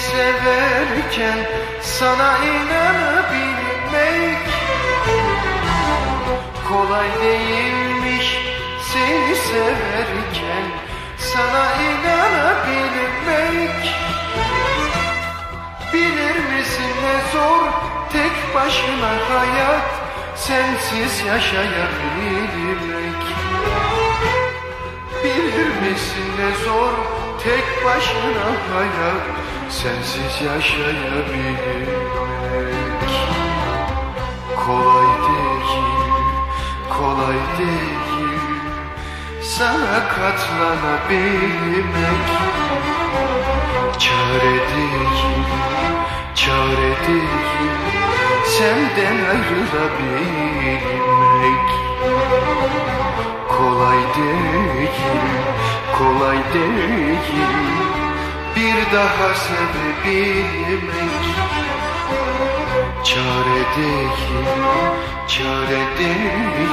Severken sana inanabilmek Kolay değilmiş seni severken sana inanabilmek. Bilir misin ne zor tek başına hayat sensiz yaşayabilmek Bilir misin ne zor tek başına hayat sensiz yaşayabilmek Kolay değil, kolay değil. Sana katlanabilmek Çare değil, çare değil. Senden ayrılabilmek Kolay değil, kolay değil. Bir daha sevebilmek Çare değil, çare değil.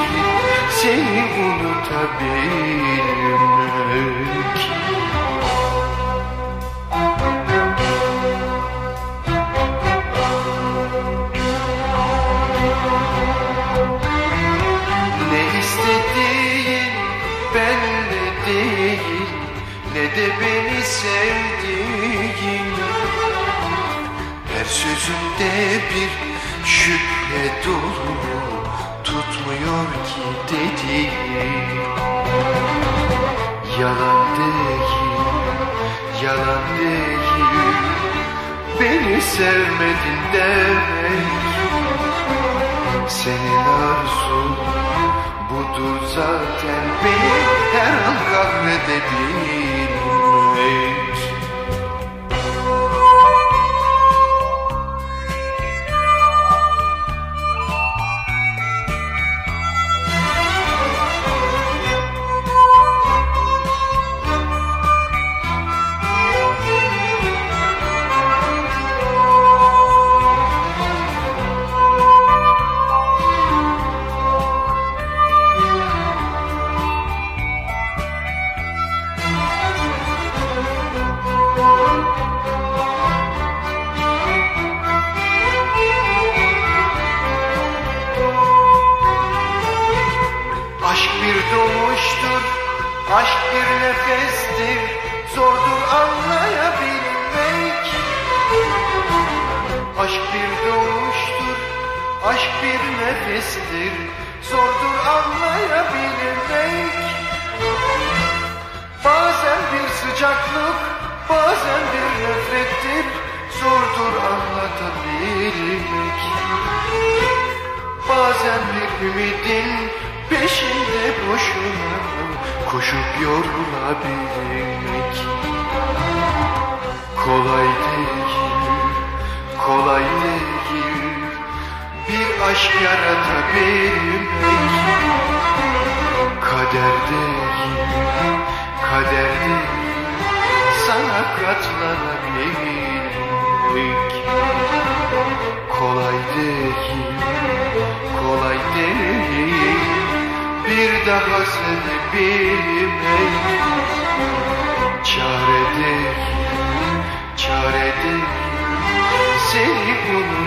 Seni unutabilmek. Ne istediğin bende değil Ne de beni sevdiğin. Her sözünde bir şüphe dolu Tutmuyor ki dediğin. Yalan değil, yalan değil. Beni sevmedin demek. Senin arzun budur zaten Beni her an kahredebilmek bir nefestir. Zordur anlayabilmek Bazen bir sıcaklık, bazen bir nefrettir. Zordur anlatabilmek Bazen bir ümidin peşinde boşuna Koşup yorulabilmek Kolay değil, kolay değil Bir aşk yaratabilmek Kader değil, kader değil Sana katlanabilmek Kolay değil, kolay değil. Bir daha sevebilmek Çare değil, çare değil sevip yolu